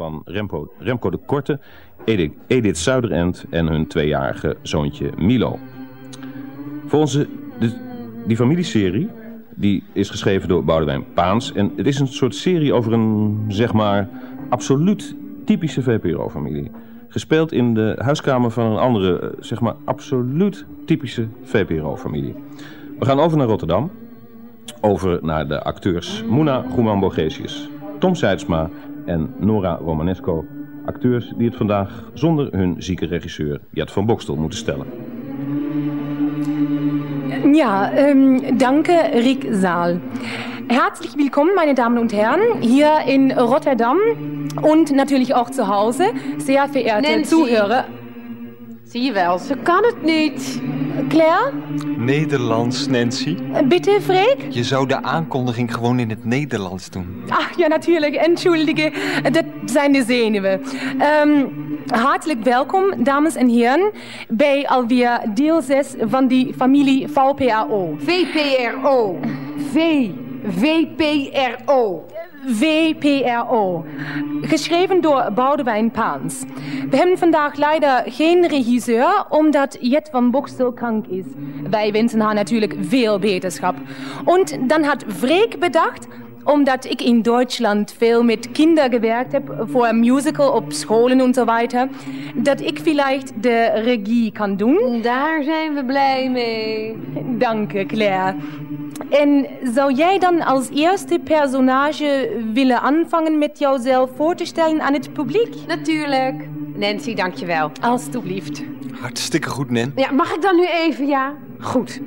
van Remco, Remco de Korte, Edith, Zuiderend en hun tweejarige zoontje Milo. Onze, de, die familieserie die is geschreven door Boudewijn Paans. En het is een soort serie over een, zeg maar, absoluut typische VPRO-familie. Gespeeld in de huiskamer van een andere, eh, zeg maar, absoluut typische VPRO-familie. We gaan over naar Rotterdam. Over naar de acteurs Moena Goeman-Borgesius, Tom Seidsma en Nora Romanesco. Acteurs die het vandaag zonder hun zieke regisseur Jet van Bokstel moeten stellen. Ja, ähm, danke, Rick Saal. Herzlich willkommen, meine Damen und Herren, hier in Rotterdam und natürlich auch zu Hause. Sehr verehrte Nancy. Zuhörer. Zie je wel, ze kan het niet. Claire, Nederlands, Nancy. bitte, Freek? Je zou de aankondiging gewoon in het Nederlands doen. Ach ja, natürlich, entschuldige, das zijn de zenuwen. Ähm, hartelijk welkom, dames en heren, bij alweer deel 6 van die familie VPAO. VPRO. V. VPRO. WPRO. Geschreven door Boudewijn Paans. We hebben vandaag leider geen regisseur, omdat Jet van Bokstel krank is. Wij wensen haar natuurlijk veel beterschap. En dan had Freek bedacht, omdat ik in Duitsland veel met kinderen gewerkt heb, voor een musical op scholen en zo weiter, dat ik vielleicht de regie kan doen. Daar zijn we blij mee. Dank je, Claire. En zou jij dan als eerste personage willen aanvangen met jouzelf voor te stellen aan het publiek? Natuurlijk. Nancy, dankjewel. Alsjeblieft. Hartstikke goed, Nan. Ja, mag ik dan nu even, ja? Goed.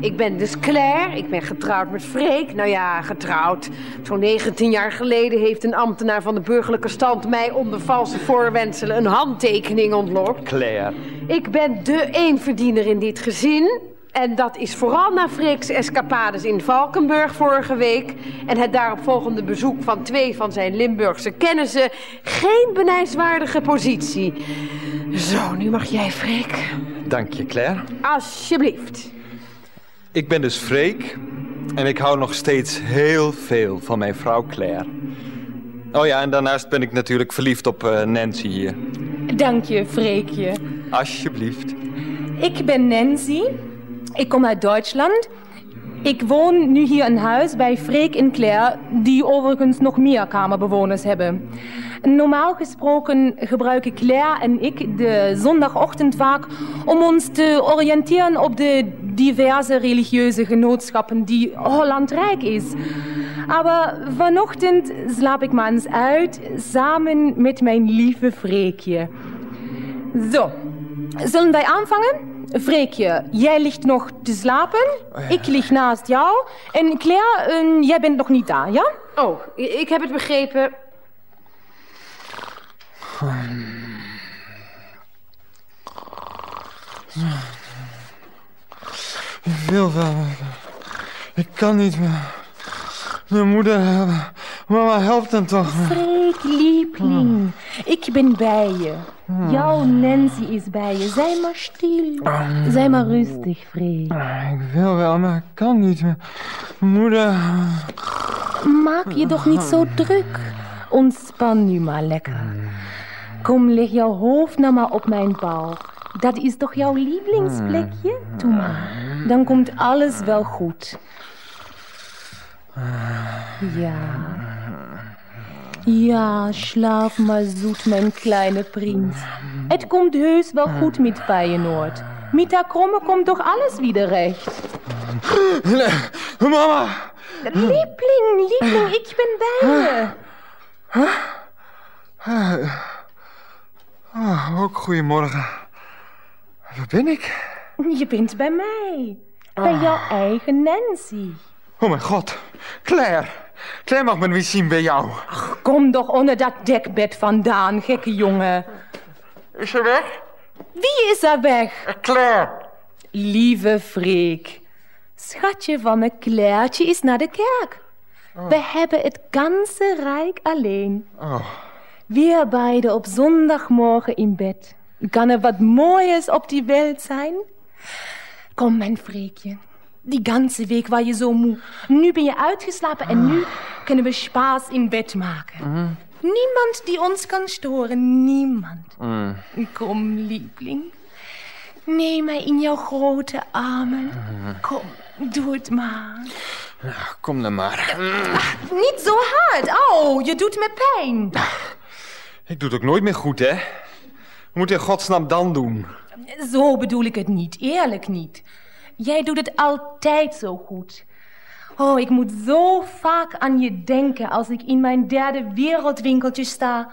Ik ben dus Claire. Ik ben getrouwd met Freek. Nou ja, getrouwd. Zo'n 19 jaar geleden heeft een ambtenaar van de burgerlijke stand... mij onder valse voorwendselen een handtekening ontlokt. Claire. Ik ben de eenverdiener in dit gezin. En dat is vooral na Freek's escapades in Valkenburg vorige week... en het daaropvolgende bezoek van twee van zijn Limburgse kennissen... geen benijswaardige positie. Zo, nu mag jij, Freek. Dank je, Claire. Alsjeblieft. Ik ben dus Freek. En ik hou nog steeds heel veel van mijn vrouw Claire. Oh ja, en daarnaast ben ik natuurlijk verliefd op eh, Nancy hier. Dank je, Freekje. Alsjeblieft. Ik ben Nancy. Ik kom uit Duitsland. Ik woon nu hier in huis bij Freek en Claire, die overigens nog meer kamerbewoners hebben. Normaal gesproken gebruiken Claire en ik de zondagochtend vaak om ons te oriënteren op de diverse religieuze genootschappen die Holland rijk is. Maar vanochtend slaap ik maar eens uit samen met mijn lieve Freekje. Zo, zullen wij aanvangen? Freekje, jij ligt nog te slapen. Ik lig naast jou. En Claire, eh, jij bent nog niet daar, ja? Oh, ik heb het begrepen. Ik wil wel. Ik kan niet meer. Mijn moeder. Mama, help dan toch. Freek, liebling, ik ben bij je. Jouw Nancy is bij je. Zij maar stil. Zij maar rustig, Freek. Ik wil wel, maar ik kan niet meer. Moeder. Maak je toch niet zo druk. Ontspan nu maar lekker. Kom, leg jouw hoofd nou maar op mijn bouw. Dat is toch jouw lievelingsplekje? Doe maar. Dan komt alles wel goed. Ja. Ja, slaap maar zoet, mijn kleine prins. Het komt heus wel goed met Feyenoord. Met haar kromme komt toch alles weer recht. Mama. Liebling, liebling, ik ben bij je. Oh, ook goedemorgen. Waar ben ik? Je bent bij mij. Bij jouw eigen Nancy. Oh mijn god. Claire. Claire mag me niet zien bij jou. Kom toch onder dat dekbed vandaan, gekke jongen. Is ze weg? Wie is er weg? Claire. Lieve Freek. Schatje van mijn Clairtje is naar de kerk. We hebben het ganse rijk alleen. Oh. Wir beide op zondagmorgen in bed. Kan er wat mooiers op die wereld zijn? Kom, mijn Freekje. Die ganze week was je zo moe. Nu ben je uitgeslapen en nu kunnen we spaas in bed maken. niemand die ons kan storen. Niemand. Mm. Kom, liebling. Neem mij in jouw grote armen. Kom, doe het maar. Kom dan maar. Mm. Niet zo hard. Au, je doet me pijn. Ik doe het ook nooit meer goed, hè? We moeten in godsnaam dan doen. Zo bedoel ik het niet, eerlijk niet. Jij doet het altijd zo goed. Oh, ik moet zo vaak aan je denken als ik in mijn derde wereldwinkeltje sta.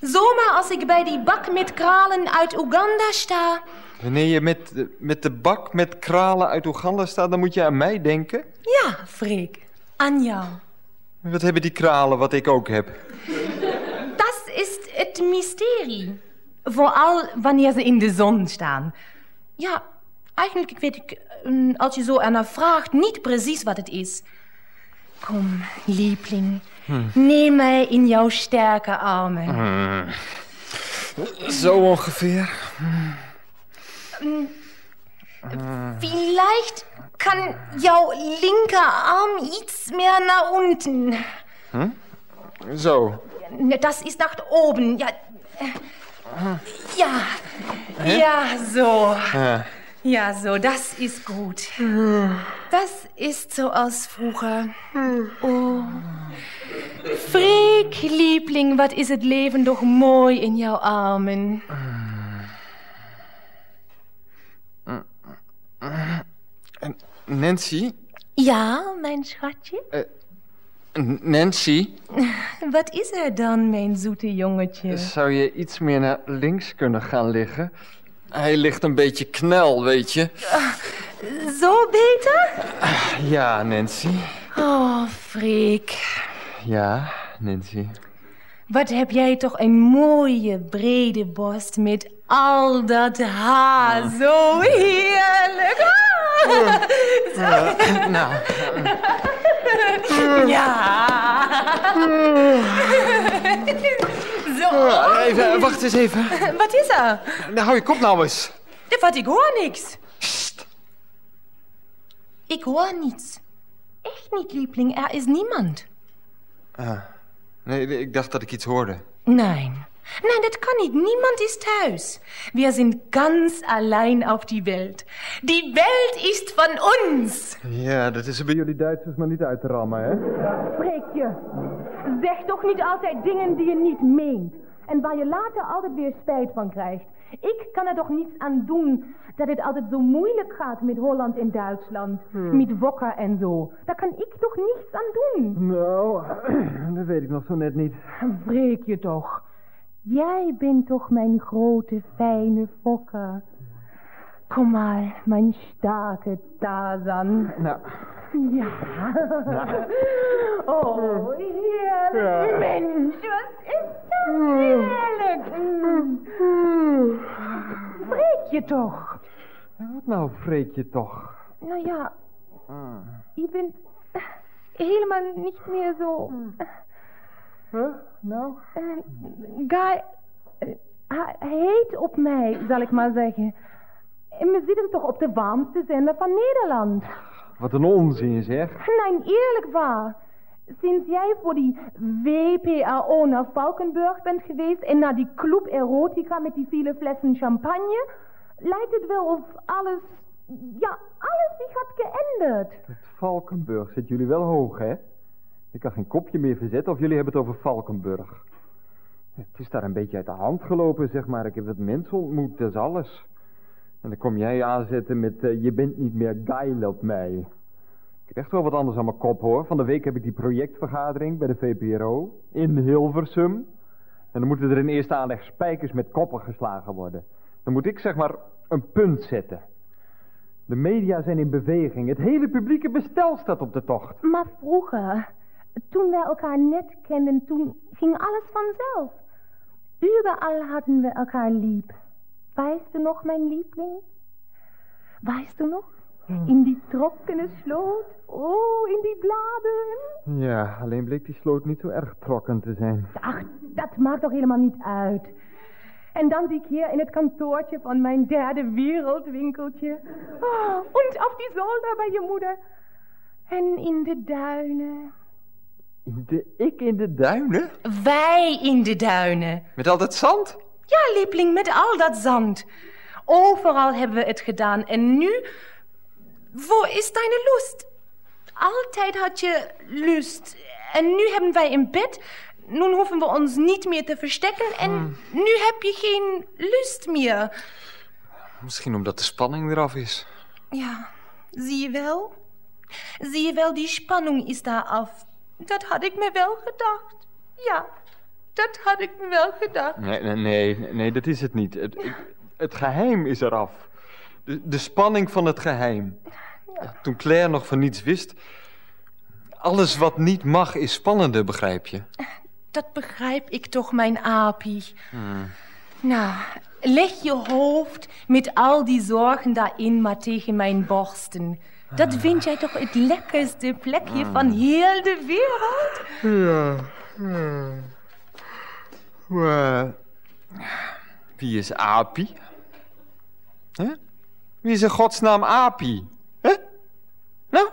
Zomaar als ik bij die bak met kralen uit Oeganda sta. Wanneer je met, de- met de bak met kralen uit Oeganda staat, dan moet je aan mij denken. Ja, Freek, aan jou. Wat hebben die kralen wat ik ook heb? Dat is het mysterie. Vooral wanneer ze in de zon staan. Ja, eigenlijk weet ik, mm, als je zo ernaar vraagt, niet precies wat het is. Kom, liebling. Neem mij in jouw sterke armen. Zo ongeveer. Vielleicht kann jouw linkerarm iets meer naar unten. Zo. Das ist nach oben. Ja. Ja. Ja, so. Ja. Ja, so, das ist gut. Das ist so aus vroeger. Oh. Freek, Liebling, wat is het leven toch mooi in jouw armen. Nancy? Ja, mijn schatje? N- Nancy? Wat is er dan, mijn zoete jongetje? Zou je iets meer naar links kunnen gaan liggen? Hij ligt een beetje knel, weet je. Zo beter? Ja, Nancy. Oh, Freek. Ja, Nancy. Wat heb jij toch een mooie brede borst met al dat haar. Zo heerlijk. Ah. Nou, Ja. Zo. even, wacht eens even. Wat is er? Nou, hou je kop nou eens. Wat, ik hoor niks. Ik hoor niets. Echt niet, liebling. Er is niemand. Nee, ik dacht dat ik iets hoorde. Nein. Nein, das kann nicht. Niemand ist Haus. Wir sind ganz allein auf die Welt. Die Welt ist von uns. Ja, dat is er bij jullie Duitsers maar niet uit te rammen, hè? Spreek je. Zeg toch niet altijd dingen die je niet meent. En waar je later altijd weer spijt van krijgt. Ik kan er toch niets aan doen dat het altijd zo moeilijk gaat met Holland en Duitsland. Met Wokker en zo. Daar kan ik toch niets aan doen. Nou, dat weet ik nog zo net niet. Wreek je toch. Jij bent toch mijn grote, fijne fokker. Kom maar, mijn sterke Tarzan. Nou, Ja. Oh, heerlijk. Mensch, wat is dat heerlijk. Mm. Wreek je toch. wat nou vreet je toch? Nou ja, je bent helemaal niet meer zo... Huh? Nou? Eh, Guy, eh, hij heet op mij, zal ik maar zeggen. En we zitten toch op de warmste zender van Nederland. Wat een onzin, zeg. Nee, eerlijk waar. Sinds jij voor die WPAO naar Valkenburg bent geweest en naar die Club Erotica met die vele flessen champagne, lijkt het wel of alles, ja, alles zich had geënderd. Het Valkenburg zit jullie wel hoog, hè? Ik kan geen kopje meer verzetten of jullie hebben het over Valkenburg. Het is daar een beetje uit de hand gelopen, zeg maar. Ik heb wat mensen ontmoet, dat is alles. En dan kom jij aanzetten met... eh, je bent niet meer geil op mij. Ik heb echt wel wat anders aan mijn kop, hoor. Van de week heb ik die projectvergadering bij de VPRO in Hilversum. En dan moeten er in eerste aanleg spijkers met koppen geslagen worden. Dan moet ik, zeg maar, een punt zetten. De media zijn in beweging. Het hele publieke bestel staat op de tocht. Maar vroeger, toen wij elkaar net kenden, toen ging alles vanzelf. Überall hadden we elkaar lieb. Weißt du nog, mijn liebling? Weißt du nog? In die trokkene sloot. Oh, in die bladeren. Ja, alleen bleek die sloot niet zo erg trokken te zijn. Ach, dat maakt toch helemaal niet uit. En dan die keer in het kantoortje van mijn derde wereldwinkeltje. Oh, en op die zolder bij je moeder. En in de duinen. De, ik in de duinen? Wij in de duinen. Met al dat zand? Ja, lieveling, met al dat zand. Overal hebben we het gedaan. En nu, waar is deine lust? Altijd had je lust. En nu hebben wij een bed. Nu hoeven we ons niet meer te verstekken. En nu heb je geen lust meer. Misschien omdat de spanning eraf is. Ja, zie je wel? Zie je wel, die spanning is daar af. Dat had ik me wel gedacht. Ja, dat had ik me wel gedacht. Nee, nee, nee, nee dat is het niet. Het, ik- het geheim is eraf. De, de spanning van het geheim. Toen Claire nog van niets wist. Alles wat niet mag is spannender, begrijp je? Dat begrijp ik toch, mijn apie. Nou, leg je hoofd met al die zorgen daarin maar tegen mijn borsten. Dat vind jij toch het lekkerste plekje van heel de wereld? Maar, wie is Api? Hè? Wie is in godsnaam Api? Hè? Nou,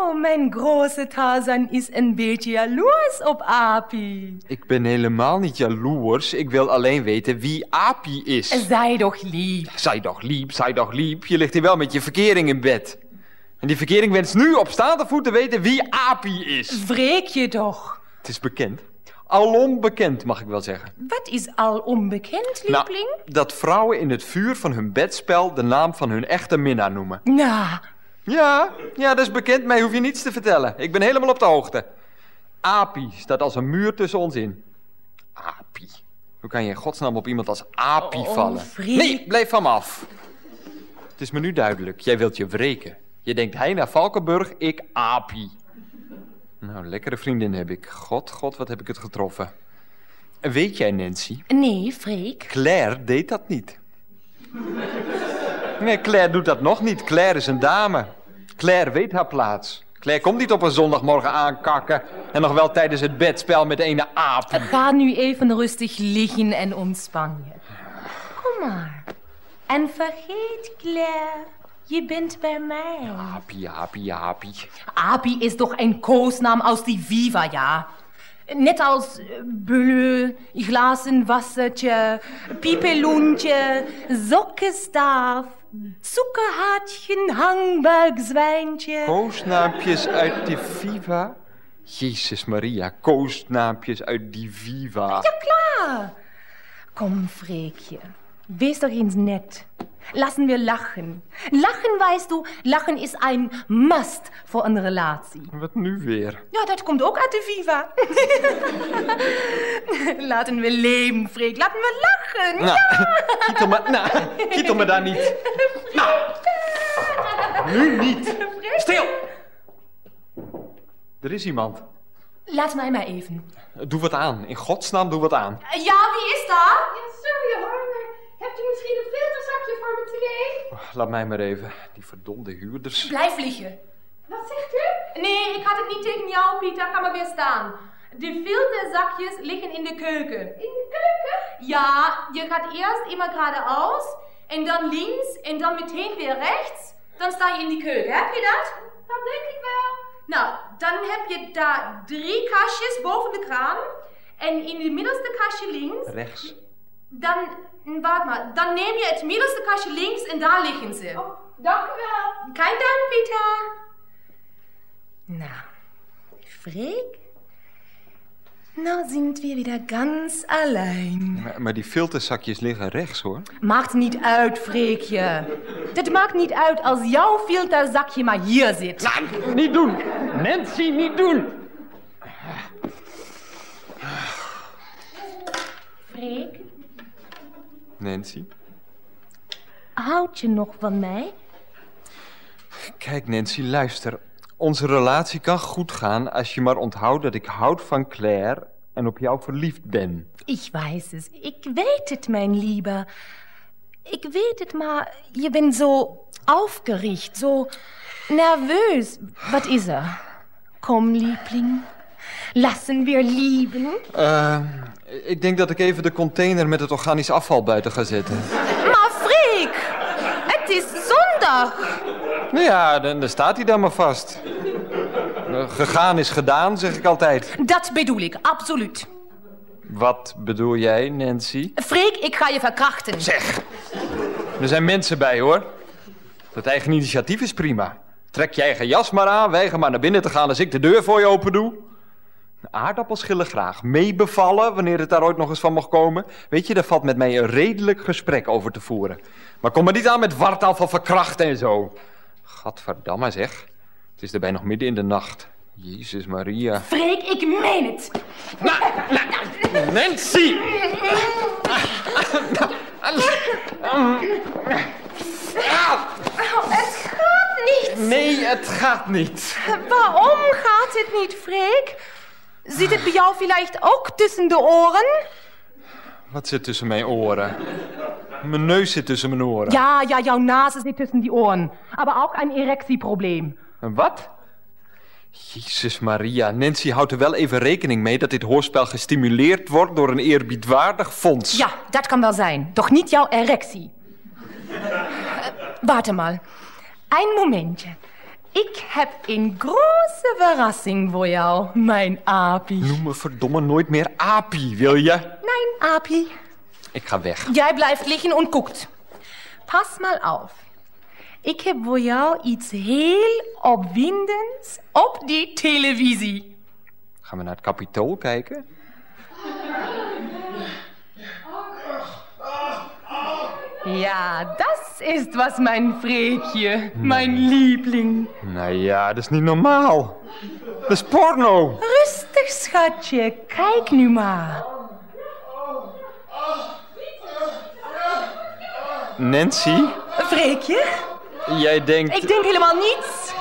Oh, mijn grote Tarzan is een beetje jaloers op Apie. ik ben helemaal niet jaloers. Ik wil alleen weten wie Api is. Zij toch lief. Zij toch liep, zij toch liep. Je ligt hier wel met je verkering in bed. En die verkering wenst nu op staande voet te weten wie Api is. Wreek je toch? Het is bekend. Alom bekend, mag ik wel zeggen. Wat is al onbekend, lieveling? Nou, dat vrouwen in het vuur van hun bedspel de naam van hun echte minnaar noemen. Nou, Ja, ja, dat is bekend. Mij hoef je niets te vertellen. Ik ben helemaal op de hoogte. Api staat als een muur tussen ons in. Api. Hoe kan je in godsnaam op iemand als Api Oh, vallen? vriend. Nee, blijf van me af. Het is me nu duidelijk. Jij wilt je wreken. Je denkt hij naar Valkenburg, ik Api. Nou, lekkere vriendin heb ik. God, god, wat heb ik het getroffen. En Weet jij, Nancy, nee, Freek. Claire deed dat niet. Nee, Claire doet dat nog niet. Claire is een dame. Claire weet haar plaats. Claire komt niet op een zondagmorgen aankakken... en nog wel tijdens het bedspel met een aap. Ga nu even rustig liggen en ontspan je. Kom maar. En vergeet, Claire, je bent bij mij. Aapie, aapie, aapie. Api is toch een koosnaam als die Viva, ja? Net als eh, bleu, glazenwassertje, piepeloentje, sokkenstaaf, zoekerhaatje, hangbuikzwijntje. Koosnaampjes uit die Viva? Jezus Maria, koosnaampjes uit die Viva. Ja, klaar. Kom, Freekje. Wees doch eens net. Lassen wir lachen. Lachen, weißt du, lachen is een must voor een relatie. Wat nu weer? Ja, dat komt ook uit de Viva. Laten we leven, Freek. Laten we lachen. Nou, kietel me, nou, kietel me daar niet. Nou, nu niet. Stil! Er is iemand. Laat mij maar even. Doe wat aan. In godsnaam, doe wat aan. Ja, wie is daar? Ja, sorry hoor, maar hebt u misschien een filterzakje voor me twee? Laat mij maar even. Die verdomde huurders. Blijf liggen. Wat zegt u? Nee, ik had het niet tegen jou, Pieter. Ga maar weer staan. De filterzakjes liggen in de keuken. In de keuken? Ja, je gaat eerst immer geradeaus en dan links en dan meteen weer rechts. Dan sta je in die keuken. Heb je dat? Dat denk ik wel. Nou, dan heb je daar drie kastjes boven de kraan. En in het middelste kastje links, Rechts. Dan, wacht maar, dan neem je het middelste kastje links en daar liggen ze. Oh, dank u wel. Kein Dank, Peter. Nou, Freek? Nou sind wir wieder ganz allein. Maar, maar die filterzakjes liggen rechts, hoor. Maakt niet uit, Freekje. Het maakt niet uit als jouw filterzakje maar hier zit. Niet doen! Nancy, niet doen! Freek, Nancy? houd je nog van mij? Kijk, Nancy, luister. Onze relatie kan goed gaan als je maar onthoudt dat ik houd van Claire en op jou verliefd ben. Ik weiß es. Ik weet het, mijn lieve. Ik weet het, maar je bent zo aufgericht, zo nerveus. Wat is er? Kom, liebling. Lassen wir lieben. Eh, ik denk dat ik even de container met het organisch afval buiten ga zetten. Maar Freek, het is zondag. Nou ja, dan, dan staat hij dan maar vast. Eh, gegaan is gedaan, zeg ik altijd. Dat bedoel ik, absoluut. Wat bedoel jij, Nancy? Freek, ik ga je verkrachten. Zeg, er zijn mensen bij, hoor. Dat eigen initiatief is prima. Trek jij eigen jas maar aan, weiger maar naar binnen te gaan als ik de deur voor je open doe. Aardappelschillen graag. Meebevallen, wanneer het daar ooit nog eens van mag komen. Weet je, daar valt met mij een redelijk gesprek over te voeren. Maar kom maar niet aan met wartaal van verkrachten en zo. Gadverdamme zeg. Het is erbij nog midden in de nacht. Jezus Maria. Freek, ik meen het. Nancy! Het gaat niet. Nee, het gaat niet. Waarom gaat het niet, Freek? Zit het bij jou vielleicht ook tussen de oren? Wat zit tussen mijn oren? Mijn neus zit tussen mijn oren. Ja, ja, jouw nase zit tussen die Ohren. Aber auch ein Erectieprobleem. En wat? Jezus Maria, Nancy houdt er wel even rekening mee dat dit hoorspel gestimuleerd wordt door een eerbiedwaardig fonds. Ja, dat kan wel zijn. Doch niet jouw erectie. Äh, warte mal. Ein Momentje. Ik heb een große Verrassing voor jou, mijn Api. Noem me verdomme nooit meer Apie, wil je? Nein, Api. Ik ga weg. Jij blijft liggen en guckt. Pas mal auf. Ik heb voor jou iets heel opwindends op die televisie. Gaan we naar het kapitool kijken? Ja, das ist was mein Freekje, mein Liebling. Nou ja, dat is niet normaal. Dat is porno. Rustig, schatje. Kijk nu maar. Nancy, Freekje? jij denkt... Ik denk helemaal niets.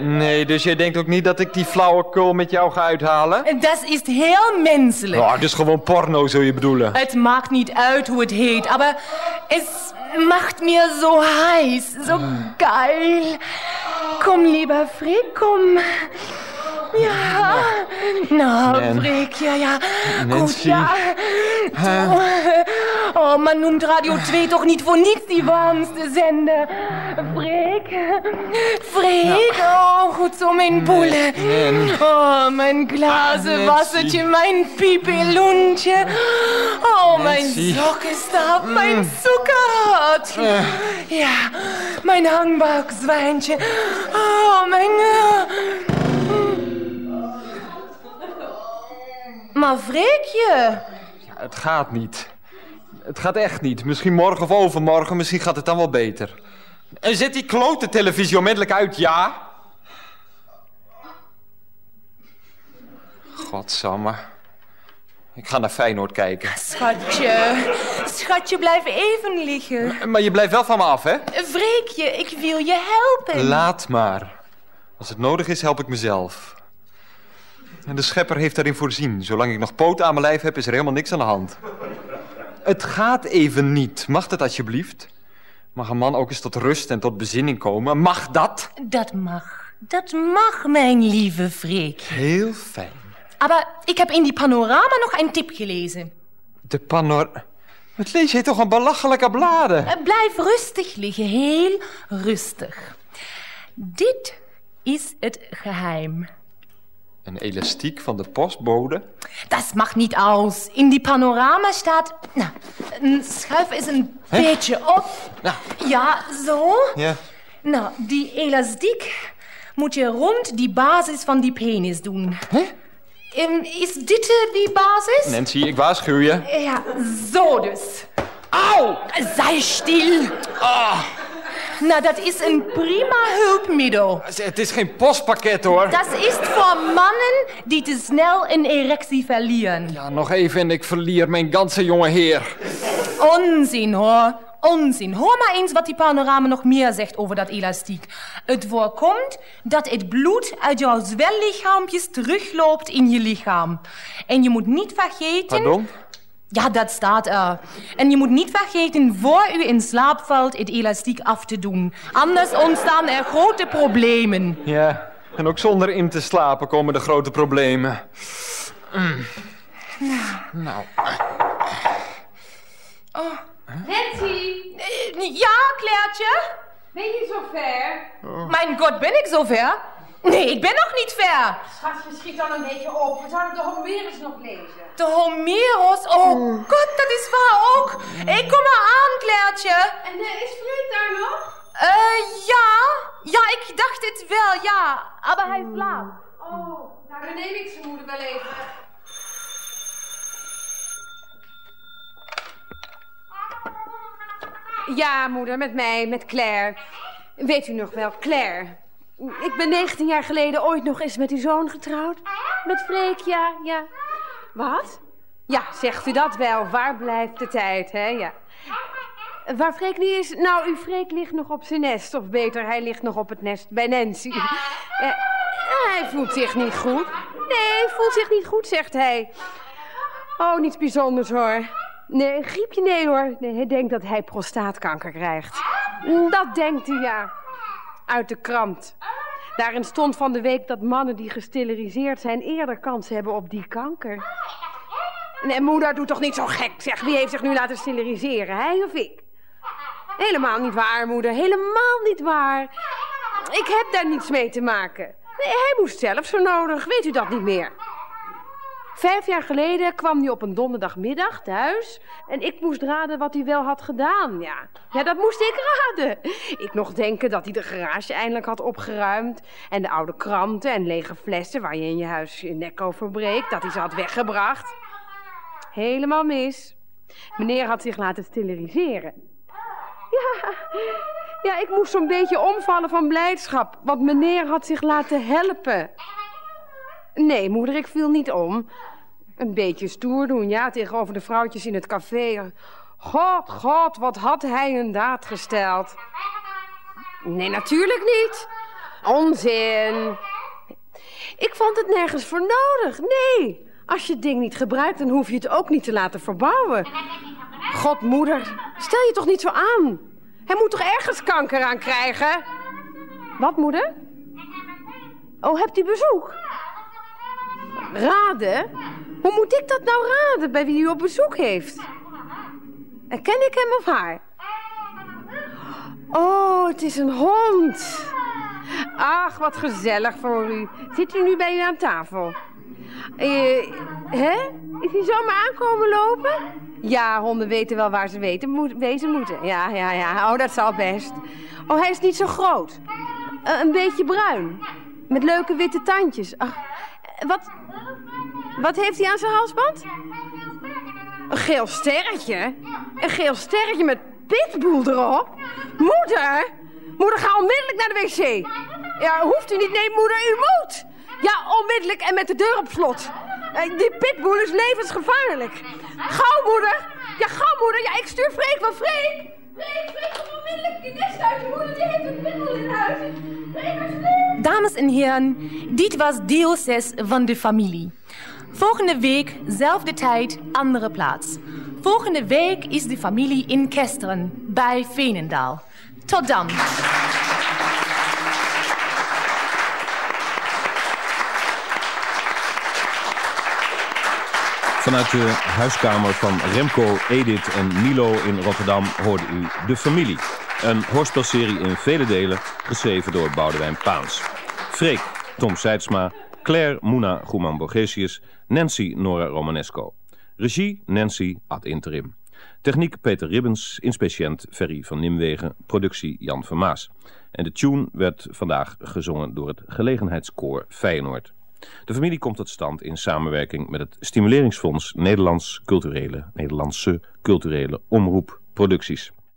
Nee, dus jij denkt ook niet dat ik die flauwekul met jou ga uithalen? Dat is heel menselijk. Oh, dus gewoon porno, zul je bedoelen? Het maakt niet uit hoe het heet, aber es macht mir so heiß, so geil. Komm, lieber Freek, komm. Ja, nou, Nan. Freek, ja, ja. Goed, Nancy. ja. Oh, man noemt Radio 2 toch niet voor niets die warmste zender. Freek, Freek, oh, goed zo, mijn boele. Oh, mijn glazen Nancy. wassertje, mijn piepeloentje. Oh, mijn Nancy. sokkenstaf, mijn zoekerhartje. Ja, mijn hangbuikzwijntje. Oh, mijn... Maar Freekje... Ja, het gaat niet. Het gaat echt niet. Misschien morgen of overmorgen, misschien gaat het dan wel beter. En zet die klote televisie onmiddellijk uit, ja? Godsamme. Ik ga naar Feyenoord kijken. Schatje, schatje, blijf even liggen. Maar je blijft wel van me af, hè? Freekje, ik wil je helpen. Laat maar. Als het nodig is, help ik mezelf. En de schepper heeft daarin voorzien. Zolang ik nog poten aan mijn lijf heb, is er helemaal niks aan de hand. Het gaat even niet. Mag dat alsjeblieft? Mag een man ook eens tot rust en tot bezinning komen? Mag dat? Dat mag, dat mag, mijn lieve Freek. Heel fijn. Aber ik heb in die panorama nog een tip gelezen. De panor... Wat lees jij toch een belachelijke bladen? Eh, Blijf rustig liggen, heel rustig. Dit is het geheim. Een elastiek van de postbode? Das macht niet aus. In die panorama staat... Nou, een schuif is een beetje op. Ja. Ja, zo. Ja. Nou, die elastiek moet je rond die basis van die penis doen. Ehm, is dit eh, die basis? Nancy, ik waarschuw je. Ja, zo dus. Au! Sei stil. Nou, dat is een prima hulpmiddel. Het is geen postpakket, hoor. Dat is voor mannen die te snel een erectie verlieren. Ja, nog even en ik verlier mijn ganse jonge heer. Onzin hoor. Onzin. Hoor maar eens wat die panorama nog meer zegt over dat elastiek. Het voorkomt dat het bloed uit jouw zwellichaampjes terugloopt in je lichaam. En je moet niet vergeten... Pardon? Ja, dat staat er. En je moet niet vergeten voor u in slaap valt het elastiek af te doen. Anders ontstaan er grote problemen. Ja, en ook zonder in te slapen komen de grote problemen. Mm. Nou, Nancy, Eh, Ja, Clairtje? ben je zover? Mijn god, ben ik zover? Nee, ik ben nog niet ver. Schatje, schiet dan een beetje op. We zouden de Homerus nog lezen. De Homerus? Oh god, dat is waar ook. Ik kom eraan, Clairtje. En uh, is Freek daar nog? Eh, ja. Ja, ik dacht het wel, ja. Maar hij slaapt. Oh, nou dan neem ik zijn moeder wel even. Ja, moeder, met mij, met Claire. Weet u nog wel, Claire? Ik ben 19 jaar geleden ooit nog eens met uw zoon getrouwd. Met Freek, ja, ja. Wat? Ja, zegt u dat wel. Waar blijft de tijd, hè? Ja. Waar Freek nu is? Nou, uw Freek ligt nog op zijn nest. Of beter, hij ligt nog op het nest bij Nancy. Eh, hij voelt zich niet goed. Nee, hij voelt zich niet goed, zegt hij. Oh, niets bijzonders hoor. Nee, een griepje nee hoor. Nee, hij denkt dat hij prostaatkanker krijgt. Dat denkt hij, ja. Uit de krant. Daarin stond van de week dat mannen die gesteriliseerd zijn... eerder kans hebben op die kanker. Nee, moeder, doe toch niet zo gek. Zeg, wie heeft zich nu laten steriliseren, hij of ik? Helemaal niet waar, moeder. Helemaal niet waar. Ik heb daar niets mee te maken. Nee, hij moest zelf zo nodig. Weet u dat niet meer? Vijf jaar geleden kwam hij op een donderdagmiddag thuis... en ik moest raden wat hij wel had gedaan, ja. Ja, dat moest ik raden. Ik nog denken dat hij de garage eindelijk had opgeruimd... en de oude kranten en lege flessen waar je in je huis je nek over breekt... dat hij ze had weggebracht. Helemaal mis. Meneer had zich laten steriliseren. Ja, ja, ik moest zo'n beetje omvallen van blijdschap... want meneer had zich laten helpen... Nee, moeder, ik viel niet om. Een beetje stoer doen, ja, tegenover de vrouwtjes in het café. God, god, wat had hij een daad gesteld. Nee, natuurlijk niet. Onzin. Ik vond het nergens voor nodig, nee. Als je het ding niet gebruikt, dan hoef je het ook niet te laten verbouwen. God, moeder, stel je toch niet zo aan. Hij moet toch ergens kanker aan krijgen? Wat, moeder? Oh, hebt u bezoek? Raden? Hoe moet ik dat nou raden bij wie u op bezoek heeft? En ken ik hem of haar? Oh, het is een hond. Ach, wat gezellig voor u. Zit u nu bij u aan tafel? Eh, hè? Is hij zomaar aankomen lopen? Ja, honden weten wel waar ze weten, wezen moeten. Ja, ja, ja. Oh, dat zal best. Oh, hij is niet zo groot. Uh, een beetje bruin. Met leuke witte tandjes. Ach, wat, wat heeft hij aan zijn halsband? Een geel sterretje? Een geel sterretje met pitbull erop? Moeder! Moeder, ga onmiddellijk naar de wc. Ja, hoeft u niet. Nee, moeder, u moet. Ja, onmiddellijk en met de deur op slot. Eh, die pitbull is levensgevaarlijk. Gauw, moeder. Ja, gauw, moeder. Ja, ik stuur Freek wel. Freek! Freek, Freek, onmiddellijk die nest uit. Moeder die heeft een pitbull in huis. Freek, alsjeblieft. Dames en heren, dit was 6 van de familie. Volgende week, zelfde tijd, andere plaats. Volgende week is de familie in Kesteren, bij Veenendaal. Tot dan. Vanuit de huiskamer van Remco, Edith en Milo in Rotterdam hoorde u De Familie. Een hoorspelserie in vele delen, geschreven door Boudewijn Paans. Freek, Tom Seidsma, Claire Moena Goeman-Borgesius, Nancy Nora Romanesco. Regie Nancy ad interim. Techniek Peter Ribbens, inspeciënt Ferry van Nimwegen, productie Jan Vermaas. En de tune werd vandaag gezongen door het gelegenheidskoor Feyenoord. De familie komt tot stand in samenwerking met het Stimuleringsfonds Nederlands Culturele, Nederlandse Culturele Omroep Producties.